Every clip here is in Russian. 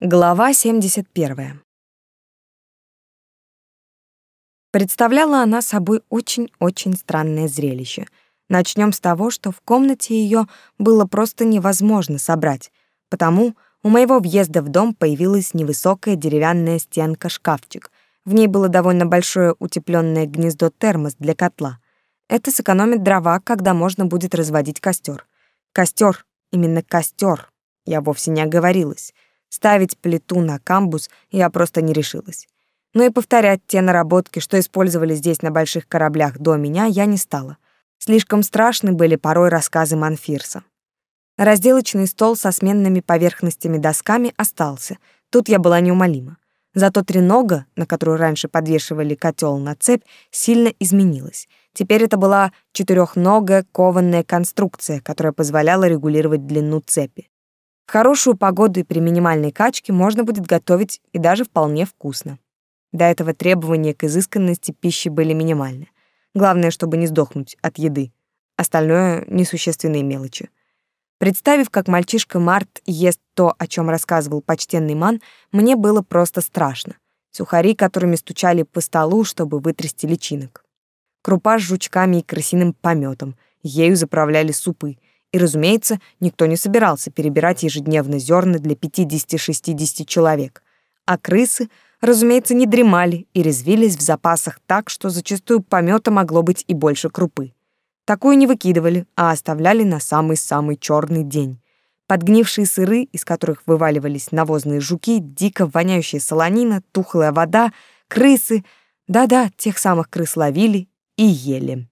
Глава 71. Представляла она собой очень-очень странное зрелище. Начнем с того, что в комнате ее было просто невозможно собрать, потому у моего въезда в дом появилась невысокая деревянная стенка-шкафчик. В ней было довольно большое утепленное гнездо-термос для котла. Это сэкономит дрова, когда можно будет разводить костер. Костер, именно костер. Я вовсе не оговорилась. Ставить плиту на камбус я просто не решилась. Но и повторять те наработки, что использовали здесь на больших кораблях до меня, я не стала. Слишком страшны были порой рассказы Манфирса. Разделочный стол со сменными поверхностями досками остался. Тут я была неумолима. Зато тренога, на которую раньше подвешивали котел на цепь, сильно изменилась. Теперь это была четырехногая кованная конструкция, которая позволяла регулировать длину цепи. Хорошую погоду и при минимальной качке можно будет готовить и даже вполне вкусно. До этого требования к изысканности пищи были минимальны. Главное, чтобы не сдохнуть от еды. Остальное — несущественные мелочи. Представив, как мальчишка Март ест то, о чем рассказывал почтенный ман, мне было просто страшно. Сухари, которыми стучали по столу, чтобы вытрясти личинок. Крупа с жучками и крысиным пометом. Ею заправляли супы — и, разумеется, никто не собирался перебирать ежедневно зерна для 50-60 человек. А крысы, разумеется, не дремали и резвились в запасах так, что зачастую помета могло быть и больше крупы. Такую не выкидывали, а оставляли на самый-самый черный день. Подгнившие сыры, из которых вываливались навозные жуки, дико воняющая солонина, тухлая вода, крысы. Да-да, тех самых крыс ловили и ели.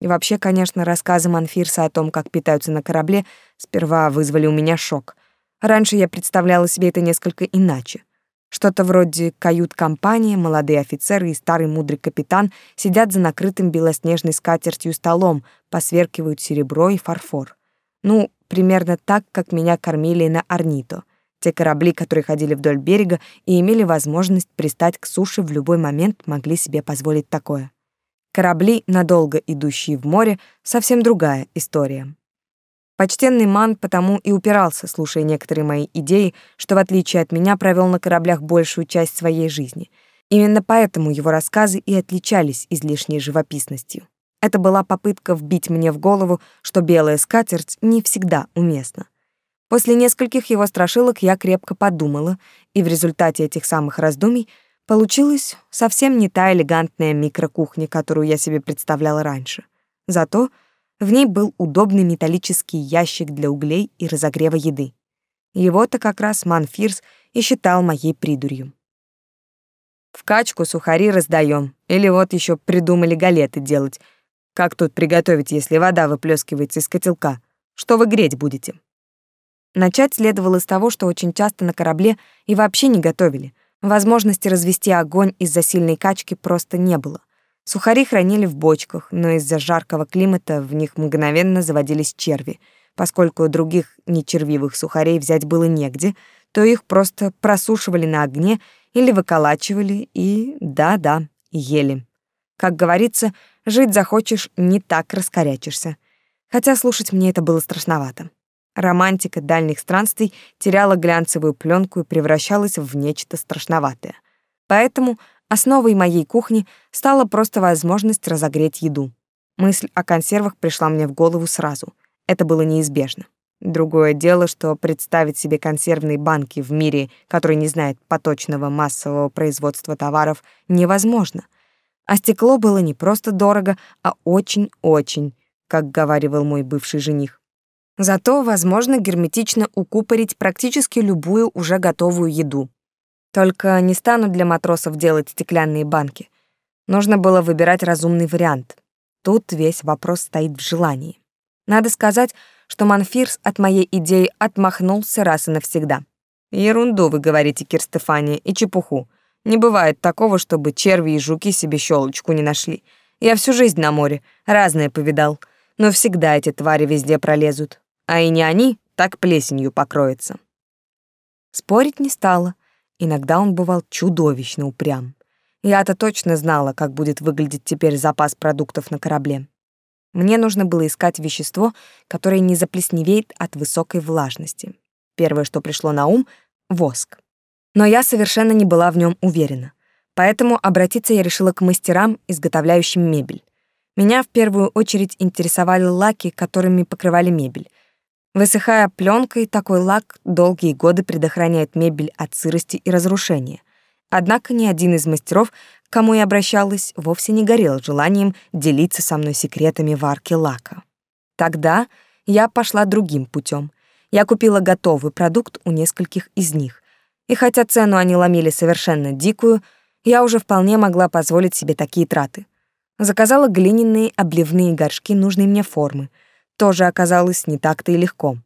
И вообще, конечно, рассказы Манфирса о том, как питаются на корабле, сперва вызвали у меня шок. Раньше я представляла себе это несколько иначе. Что-то вроде кают-компания, молодые офицеры и старый мудрый капитан сидят за накрытым белоснежной скатертью столом, посверкивают серебро и фарфор. Ну, примерно так, как меня кормили на Арнито. Те корабли, которые ходили вдоль берега и имели возможность пристать к суше в любой момент, могли себе позволить такое. Корабли, надолго идущие в море, совсем другая история. Почтенный Ман потому и упирался, слушая некоторые мои идеи, что в отличие от меня провел на кораблях большую часть своей жизни. Именно поэтому его рассказы и отличались излишней живописностью. Это была попытка вбить мне в голову, что белая скатерть не всегда уместна. После нескольких его страшилок я крепко подумала, и в результате этих самых раздумий — Получилась совсем не та элегантная микрокухня, которую я себе представляла раньше. Зато в ней был удобный металлический ящик для углей и разогрева еды. Его-то как раз Манфирс и считал моей придурью. В качку сухари раздаем, или вот еще придумали галеты делать. Как тут приготовить, если вода выплескивается из котелка? Что вы греть будете? Начать следовало с того, что очень часто на корабле и вообще не готовили — Возможности развести огонь из-за сильной качки просто не было. Сухари хранили в бочках, но из-за жаркого климата в них мгновенно заводились черви. Поскольку других нечервивых сухарей взять было негде, то их просто просушивали на огне или выколачивали и, да-да, ели. Как говорится, жить захочешь, не так раскорячишься. Хотя слушать мне это было страшновато. Романтика дальних странствий теряла глянцевую пленку и превращалась в нечто страшноватое. Поэтому основой моей кухни стала просто возможность разогреть еду. Мысль о консервах пришла мне в голову сразу. Это было неизбежно. Другое дело, что представить себе консервные банки в мире, который не знает поточного массового производства товаров, невозможно. А стекло было не просто дорого, а очень-очень, как говаривал мой бывший жених. Зато возможно герметично укупорить практически любую уже готовую еду. Только не стану для матросов делать стеклянные банки. Нужно было выбирать разумный вариант. Тут весь вопрос стоит в желании. Надо сказать, что Манфирс от моей идеи отмахнулся раз и навсегда. Ерунду вы говорите, Кир Стефания, и чепуху. Не бывает такого, чтобы черви и жуки себе щелочку не нашли. Я всю жизнь на море, разное повидал. Но всегда эти твари везде пролезут а и не они, так плесенью покроется. Спорить не стала. Иногда он бывал чудовищно упрям. Я-то точно знала, как будет выглядеть теперь запас продуктов на корабле. Мне нужно было искать вещество, которое не заплесневеет от высокой влажности. Первое, что пришло на ум — воск. Но я совершенно не была в нем уверена. Поэтому обратиться я решила к мастерам, изготовляющим мебель. Меня в первую очередь интересовали лаки, которыми покрывали мебель. Высыхая пленкой, такой лак долгие годы предохраняет мебель от сырости и разрушения. Однако ни один из мастеров, к кому я обращалась, вовсе не горел желанием делиться со мной секретами варки лака. Тогда я пошла другим путем. Я купила готовый продукт у нескольких из них. И хотя цену они ломили совершенно дикую, я уже вполне могла позволить себе такие траты. Заказала глиняные обливные горшки нужной мне формы — тоже оказалось не так-то и легко.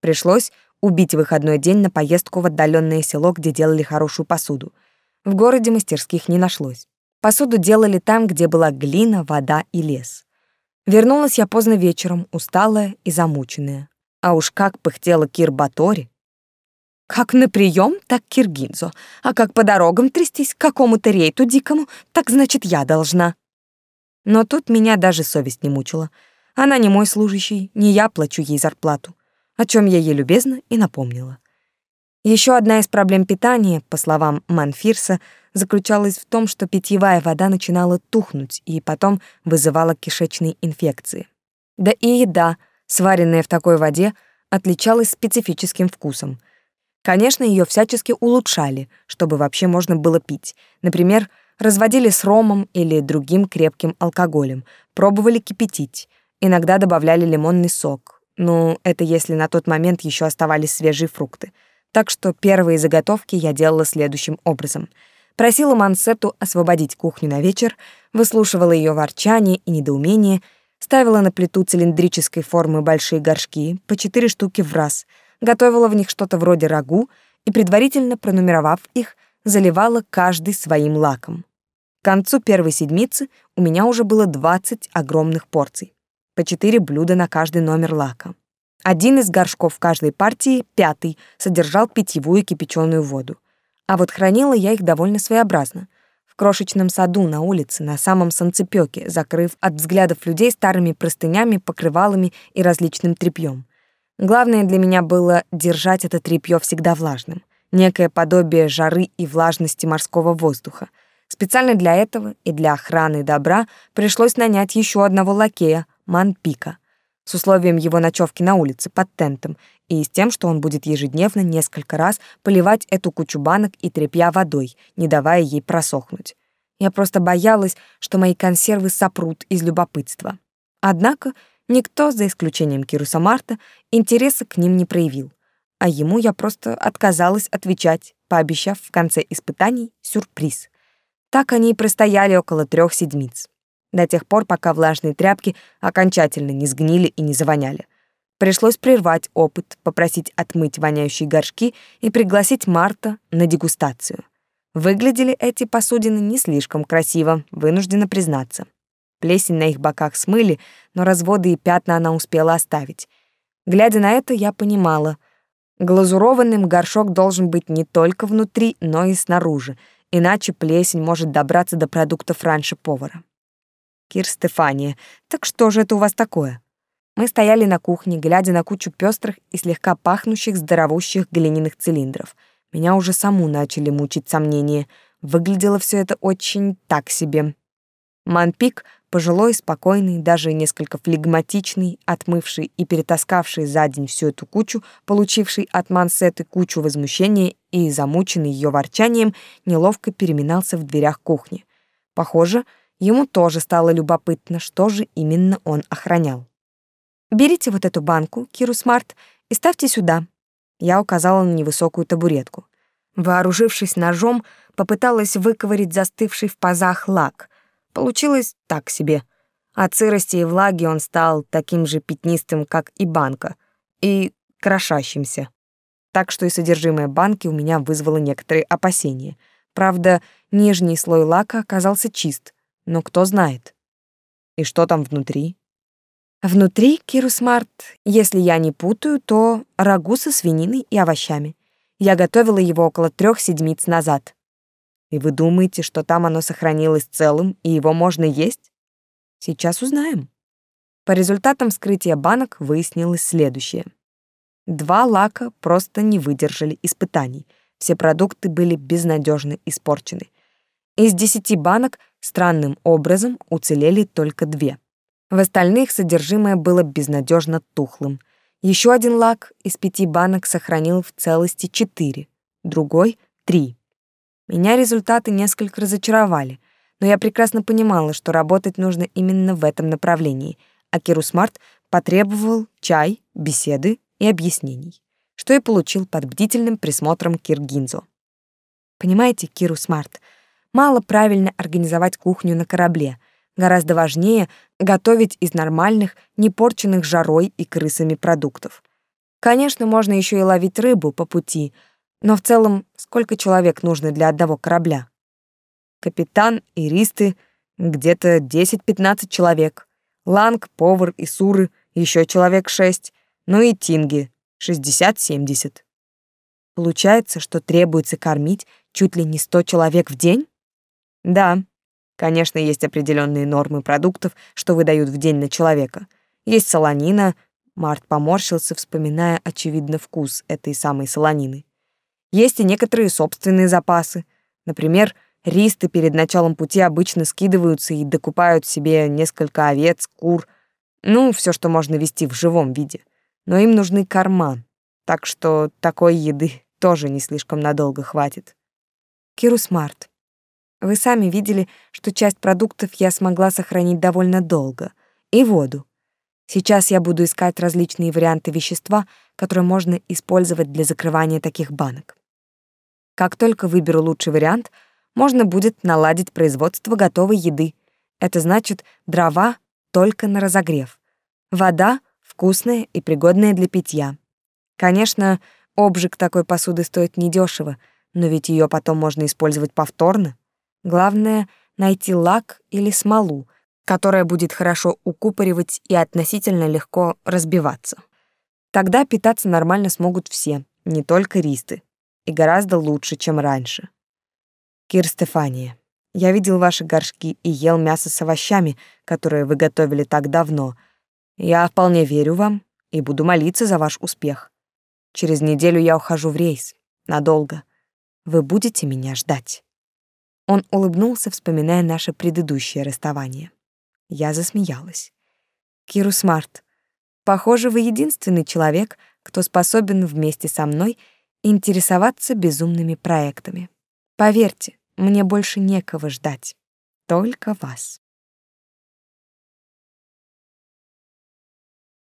Пришлось убить выходной день на поездку в отдаленное село, где делали хорошую посуду. В городе мастерских не нашлось. Посуду делали там, где была глина, вода и лес. Вернулась я поздно вечером, усталая и замученная. А уж как пыхтела Кир Батори. Как на прием, так Киргинзо. А как по дорогам трястись к какому-то рейту дикому, так значит я должна. Но тут меня даже совесть не мучила — она не мой служащий, не я плачу ей зарплату, о чем я ей любезно и напомнила. Еще одна из проблем питания, по словам Манфирса, заключалась в том, что питьевая вода начинала тухнуть и потом вызывала кишечные инфекции. Да и еда, сваренная в такой воде, отличалась специфическим вкусом. Конечно, ее всячески улучшали, чтобы вообще можно было пить. Например, разводили с ромом или другим крепким алкоголем, пробовали кипятить — Иногда добавляли лимонный сок. Ну, это если на тот момент еще оставались свежие фрукты. Так что первые заготовки я делала следующим образом. Просила Мансету освободить кухню на вечер, выслушивала ее ворчание и недоумение, ставила на плиту цилиндрической формы большие горшки, по четыре штуки в раз, готовила в них что-то вроде рагу и, предварительно пронумеровав их, заливала каждый своим лаком. К концу первой седмицы у меня уже было 20 огромных порций по четыре блюда на каждый номер лака. Один из горшков каждой партии, пятый, содержал питьевую кипяченую воду. А вот хранила я их довольно своеобразно. В крошечном саду на улице, на самом санцепёке, закрыв от взглядов людей старыми простынями, покрывалами и различным тряпьем. Главное для меня было держать это тряпье всегда влажным. Некое подобие жары и влажности морского воздуха. Специально для этого и для охраны добра пришлось нанять еще одного лакея, Манпика, с условием его ночевки на улице под тентом и с тем, что он будет ежедневно несколько раз поливать эту кучу банок и тряпья водой, не давая ей просохнуть. Я просто боялась, что мои консервы сопрут из любопытства. Однако никто, за исключением Кируса Марта, интереса к ним не проявил. А ему я просто отказалась отвечать, пообещав в конце испытаний сюрприз. Так они и простояли около трех седмиц до тех пор, пока влажные тряпки окончательно не сгнили и не завоняли. Пришлось прервать опыт, попросить отмыть воняющие горшки и пригласить Марта на дегустацию. Выглядели эти посудины не слишком красиво, вынуждена признаться. Плесень на их боках смыли, но разводы и пятна она успела оставить. Глядя на это, я понимала, глазурованным горшок должен быть не только внутри, но и снаружи, иначе плесень может добраться до продуктов раньше повара. Кир Стефания, так что же это у вас такое? Мы стояли на кухне, глядя на кучу пестрых и слегка пахнущих здоровущих глиняных цилиндров. Меня уже саму начали мучить сомнения. Выглядело все это очень так себе. Манпик, пожилой, спокойный, даже несколько флегматичный, отмывший и перетаскавший за день всю эту кучу, получивший от Мансеты кучу возмущения и замученный ее ворчанием, неловко переминался в дверях кухни. Похоже, Ему тоже стало любопытно, что же именно он охранял. «Берите вот эту банку, Киру Смарт, и ставьте сюда». Я указала на невысокую табуретку. Вооружившись ножом, попыталась выковырить застывший в пазах лак. Получилось так себе. От сырости и влаги он стал таким же пятнистым, как и банка, и крошащимся. Так что и содержимое банки у меня вызвало некоторые опасения. Правда, нижний слой лака оказался чист — но кто знает. И что там внутри? Внутри, Кирусмарт, если я не путаю, то рагу со свининой и овощами. Я готовила его около трех седмиц назад. И вы думаете, что там оно сохранилось целым, и его можно есть? Сейчас узнаем. По результатам вскрытия банок выяснилось следующее. Два лака просто не выдержали испытаний. Все продукты были безнадежно испорчены. Из десяти банок странным образом уцелели только две. В остальных содержимое было безнадежно тухлым. Еще один лак из пяти банок сохранил в целости четыре, другой — три. Меня результаты несколько разочаровали, но я прекрасно понимала, что работать нужно именно в этом направлении, а Киру Смарт потребовал чай, беседы и объяснений, что и получил под бдительным присмотром Киргинзо. Понимаете, Киру Смарт, мало правильно организовать кухню на корабле — Гораздо важнее готовить из нормальных, не порченных жарой и крысами продуктов. Конечно, можно еще и ловить рыбу по пути, но в целом сколько человек нужно для одного корабля? Капитан и ристы где-то 10-15 человек. Ланг, повар и суры еще человек 6, ну и тинги 60-70. Получается, что требуется кормить чуть ли не 100 человек в день? Да, Конечно, есть определенные нормы продуктов, что выдают в день на человека. Есть солонина. Март поморщился, вспоминая очевидно вкус этой самой солонины. Есть и некоторые собственные запасы. Например, ристы перед началом пути обычно скидываются и докупают себе несколько овец, кур, ну, все, что можно вести в живом виде. Но им нужны корма, так что такой еды тоже не слишком надолго хватит. Киру Смарт, вы сами видели, что часть продуктов я смогла сохранить довольно долго. И воду. Сейчас я буду искать различные варианты вещества, которые можно использовать для закрывания таких банок. Как только выберу лучший вариант, можно будет наладить производство готовой еды. Это значит дрова только на разогрев. Вода вкусная и пригодная для питья. Конечно, обжиг такой посуды стоит недешево, но ведь ее потом можно использовать повторно. Главное — найти лак или смолу, которая будет хорошо укупоривать и относительно легко разбиваться. Тогда питаться нормально смогут все, не только ристы, и гораздо лучше, чем раньше. Кир Стефания, я видел ваши горшки и ел мясо с овощами, которые вы готовили так давно. Я вполне верю вам и буду молиться за ваш успех. Через неделю я ухожу в рейс. Надолго. Вы будете меня ждать?» Он улыбнулся, вспоминая наше предыдущее расставание. Я засмеялась. Киру Смарт, похоже, вы единственный человек, кто способен вместе со мной интересоваться безумными проектами. Поверьте, мне больше некого ждать, только вас.